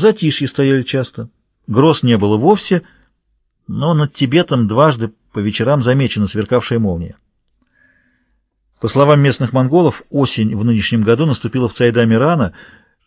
Затишье стояли часто. Гроз не было вовсе, но над Тибетом дважды по вечерам замечена сверкавшая молния. По словам местных монголов, осень в нынешнем году наступила в Цайдаме рано,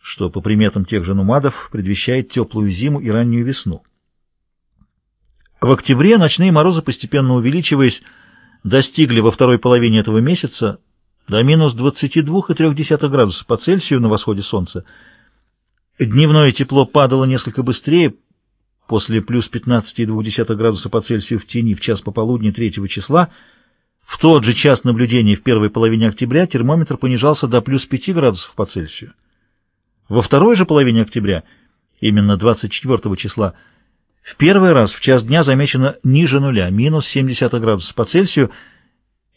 что, по приметам тех же нумадов, предвещает теплую зиму и раннюю весну. В октябре ночные морозы, постепенно увеличиваясь, достигли во второй половине этого месяца до минус 22,3 градуса по Цельсию на восходе солнца. Дневное тепло падало несколько быстрее, после плюс 15,2 градуса по Цельсию в тени в час пополудни 3 числа. В тот же час наблюдения в первой половине октября термометр понижался до плюс 5 градусов по Цельсию. Во второй же половине октября, именно 24 числа, в первый раз в час дня замечено ниже нуля, минус 70 градусов по Цельсию,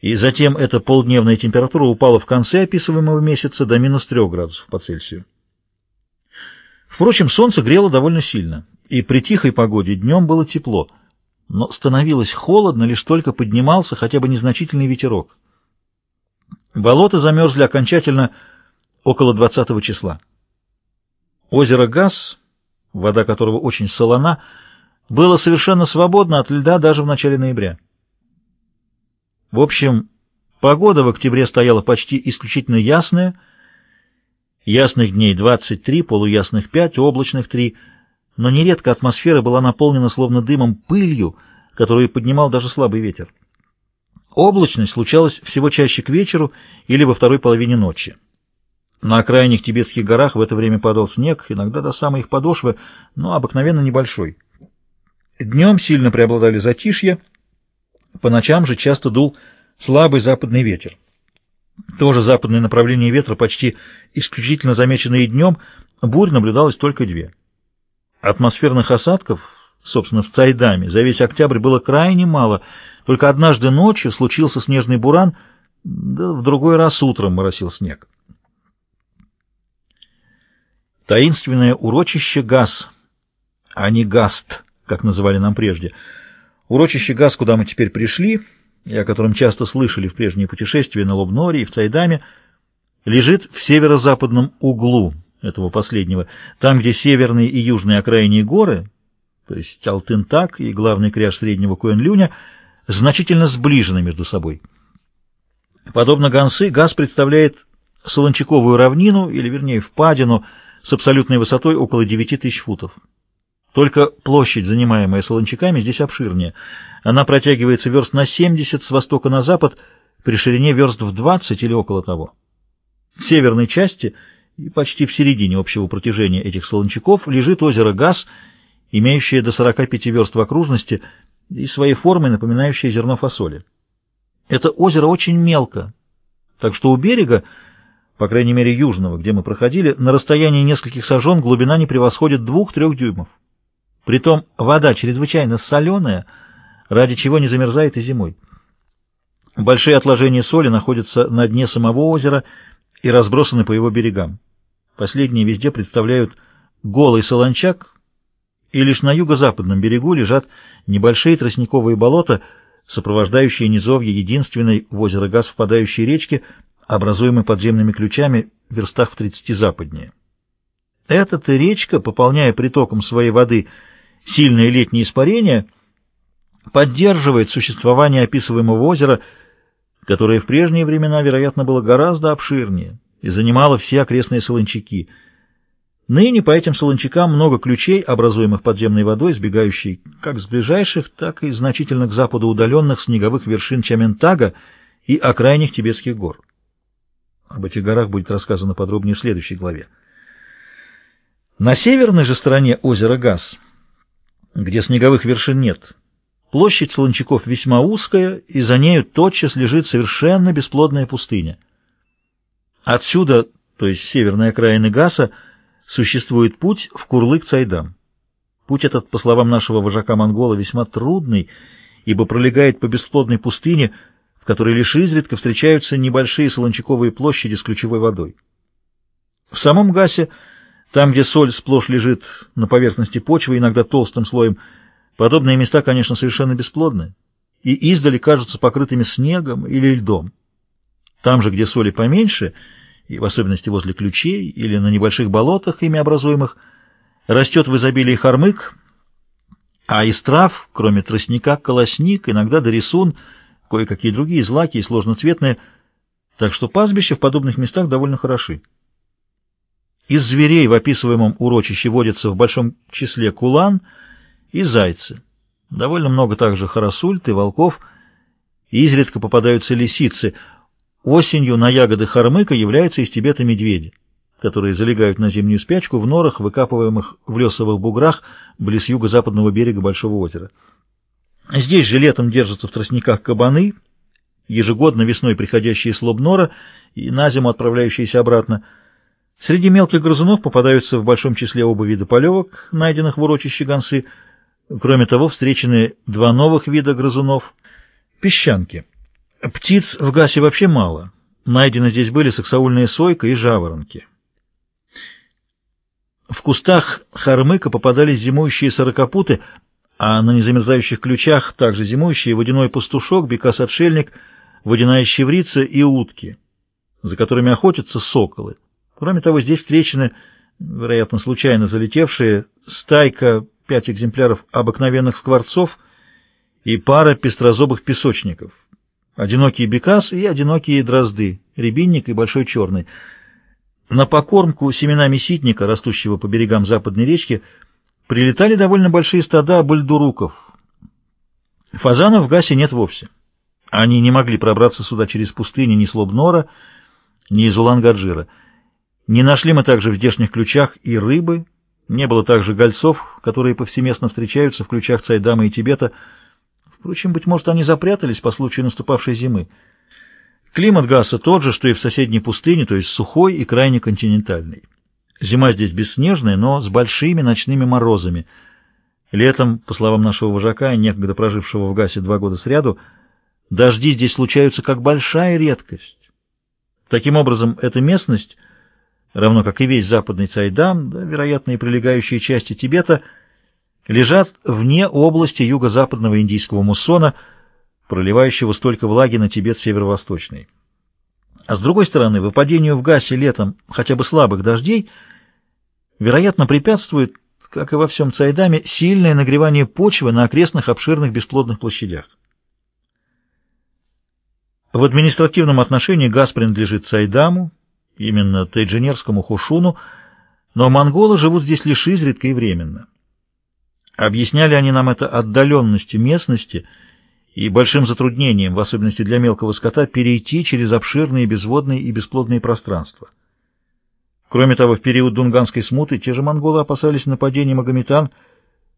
и затем эта полдневная температура упала в конце описываемого месяца до минус 3 градусов по Цельсию. Впрочем, солнце грело довольно сильно, и при тихой погоде днем было тепло, но становилось холодно, лишь только поднимался хотя бы незначительный ветерок. Болота замерзли окончательно около 20 числа. Озеро Газ, вода которого очень солона, было совершенно свободно от льда даже в начале ноября. В общем, погода в октябре стояла почти исключительно ясная. Ясных дней 23, полуясных 5, облачных 3. Но нередко атмосфера была наполнена словно дымом пылью, которую поднимал даже слабый ветер. Облачность случалась всего чаще к вечеру или во второй половине ночи. На окраинных тибетских горах в это время падал снег, иногда до самой их подошвы, но обыкновенно небольшой. Днем сильно преобладали затишье, по ночам же часто дул слабый западный ветер. Тоже западное направление ветра, почти исключительно замеченное днем, бурь наблюдалось только две. Атмосферных осадков, собственно, в Цайдаме, за весь октябрь было крайне мало, только однажды ночью случился снежный буран, да в другой раз утром моросил снег. Таинственное урочище Газ, а не Гаст, как называли нам прежде — Урочище Газ, куда мы теперь пришли, о котором часто слышали в прежние путешествия на Лобноре и в Цайдаме, лежит в северо-западном углу этого последнего, там, где северные и южные окраинные горы, то есть Алтынтак и главный кряж среднего Куэнлюня, значительно сближены между собой. Подобно Гансы, Газ представляет Солончаковую равнину, или вернее впадину, с абсолютной высотой около 9 тысяч футов. Только площадь, занимаемая солончаками, здесь обширнее. Она протягивается верст на 70 с востока на запад, при ширине верст в 20 или около того. В северной части и почти в середине общего протяжения этих солончаков лежит озеро Газ, имеющее до 45 верст в окружности и своей формой напоминающее зерно фасоли. Это озеро очень мелко, так что у берега, по крайней мере южного, где мы проходили, на расстоянии нескольких сажен глубина не превосходит 2-3 дюймов. Притом вода чрезвычайно соленая, ради чего не замерзает и зимой. Большие отложения соли находятся на дне самого озера и разбросаны по его берегам. Последние везде представляют голый солончак, и лишь на юго-западном берегу лежат небольшие тростниковые болота, сопровождающие низовье единственной в озеро Газ впадающей речки, образуемой подземными ключами в верстах в 30 западнее. Эта-то речка, пополняя притоком своей воды сильное летнее испарение поддерживает существование описываемого озера, которое в прежние времена, вероятно, было гораздо обширнее и занимало все окрестные солончаки. Ныне по этим солончакам много ключей, образуемых подземной водой, сбегающей как с ближайших, так и значительно к западу удаленных снеговых вершин Чаментага и окраинных тибетских гор. Об этих горах будет рассказано подробнее в следующей главе. На северной же стороне озера Газ – где снеговых вершин нет. Площадь Солончаков весьма узкая, и за нею тотчас лежит совершенно бесплодная пустыня. Отсюда, то есть с северной окраины Гаса, существует путь в Курлык-Цайдам. Путь этот, по словам нашего вожака-монгола, весьма трудный, ибо пролегает по бесплодной пустыне, в которой лишь изредка встречаются небольшие солончаковые площади с ключевой водой. В самом Гасе там, где соль сплошь лежит на поверхности почвы, иногда толстым слоем, подобные места, конечно, совершенно бесплодны и издали кажутся покрытыми снегом или льдом. Там же, где соли поменьше, и в особенности возле ключей или на небольших болотах, ими образуемых, Растет в изобилии хормык, а из трав, кроме тростника, колосник, иногда дорисун, кое-какие другие злаки и сложноцветные, так что пастбища в подобных местах довольно хороши. Из зверей в описываемом урочище водятся в большом числе кулан и зайцы. Довольно много также хоросульт и волков, изредка попадаются лисицы. Осенью на ягоды хормыка являются из Тибета медведи, которые залегают на зимнюю спячку в норах, выкапываемых в лесовых буграх близ юго-западного берега Большого озера. Здесь же летом держатся в тростниках кабаны, ежегодно весной приходящие с Лобнора и на зиму отправляющиеся обратно – Среди мелких грызунов попадаются в большом числе оба вида полевок, найденных в урочище гонцы. Кроме того, встречены два новых вида грызунов — песчанки. Птиц в Гасе вообще мало. Найдены здесь были саксаульная сойка и жаворонки. В кустах хормыка попадались зимующие сорокопуты, а на незамерзающих ключах также зимующие водяной пастушок, бекас-отшельник, водяная щеврица и утки, за которыми охотятся соколы. Кроме того, здесь встречены, вероятно, случайно залетевшие, стайка, пять экземпляров обыкновенных скворцов и пара пестрозобых песочников, одинокие бекас и одинокие дрозды, рябинник и большой черный. На покормку семенами ситника, растущего по берегам западной речки, прилетали довольно большие стада бульдуруков. Фазанов в Гасе нет вовсе. Они не могли пробраться сюда через пустыни ни с Лобнора, ни из Улан-Гаджира. Не нашли мы также в здешних ключах и рыбы, не было также гольцов, которые повсеместно встречаются в ключах Цайдама и Тибета. Впрочем, быть может, они запрятались по случаю наступавшей зимы. Климат Гаса тот же, что и в соседней пустыне, то есть сухой и крайне континентальный. Зима здесь бесснежная, но с большими ночными морозами. Летом, по словам нашего вожака, некогда прожившего в Гасе два года сряду, дожди здесь случаются как большая редкость. Таким образом, эта местность равно как и весь западный Цайдам, да, вероятно, и прилегающие части Тибета, лежат вне области юго-западного индийского муссона, проливающего столько влаги на Тибет северо-восточный. А с другой стороны, выпадению в Гасе летом хотя бы слабых дождей, вероятно, препятствует, как и во всем Цайдаме, сильное нагревание почвы на окрестных обширных бесплодных площадях. В административном отношении Газ принадлежит Цайдаму, именно тайджинерскому хушуну, но монголы живут здесь лишь изредка и временно. Объясняли они нам это отдаленностью местности и большим затруднением, в особенности для мелкого скота, перейти через обширные безводные и бесплодные пространства. Кроме того, в период Дунганской смуты те же монголы опасались нападения магометан,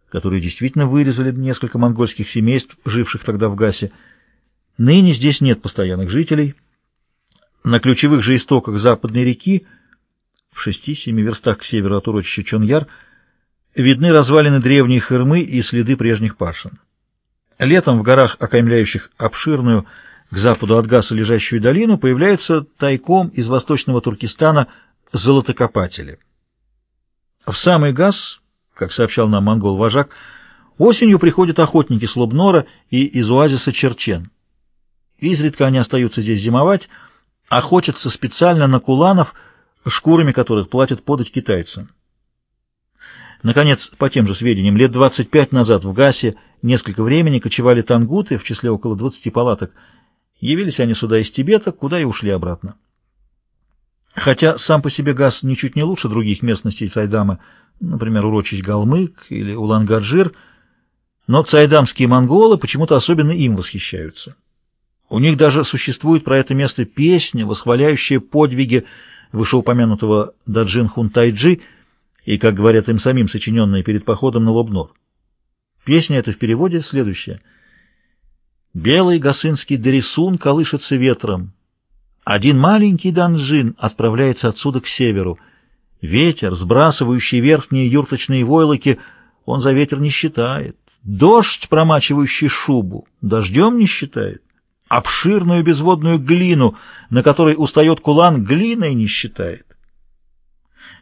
которые действительно вырезали несколько монгольских семейств, живших тогда в Гасе. Ныне здесь нет постоянных жителей – на ключевых же истоках западной реки, в шести-семи верстах к северу от урочища Чоньяр, видны развалины древней хырмы и следы прежних пашин. Летом в горах, окаймляющих обширную к западу от Гаса лежащую долину, появляются тайком из восточного Туркестана золотокопатели. В самый Газ, как сообщал нам монгол-вожак, осенью приходят охотники с Лобнора и из оазиса Черчен. Изредка они остаются здесь зимовать, охотятся специально на куланов, шкурами которых платят подать китайцам. Наконец, по тем же сведениям, лет 25 назад в Гасе несколько времени кочевали тангуты, в числе около 20 палаток. Явились они сюда из Тибета, куда и ушли обратно. Хотя сам по себе Гас ничуть не лучше других местностей Цайдама, например, урочищ Галмык или Улан-Гаджир, но цайдамские монголы почему-то особенно им восхищаются. У них даже существует про это место песня, восхваляющая подвиги вышеупомянутого Даджин Хунтайджи и, как говорят им самим, сочиненная перед походом на Лобнор. Песня эта в переводе следующая. «Белый гасынский дерисун колышется ветром. Один маленький данжин отправляется отсюда к северу. Ветер, сбрасывающий верхние юрточные войлоки, он за ветер не считает. Дождь, промачивающий шубу, дождем не считает обширную безводную глину, на которой устает кулан, глиной не считает.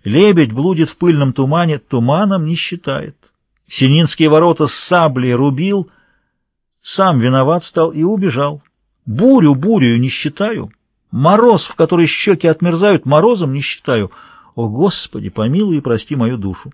Лебедь блудит в пыльном тумане, туманом не считает. Сининские ворота с саблей рубил, сам виноват стал и убежал. Бурю, бурю не считаю. Мороз, в который щеки отмерзают, морозом не считаю. О, Господи, помилуй и прости мою душу.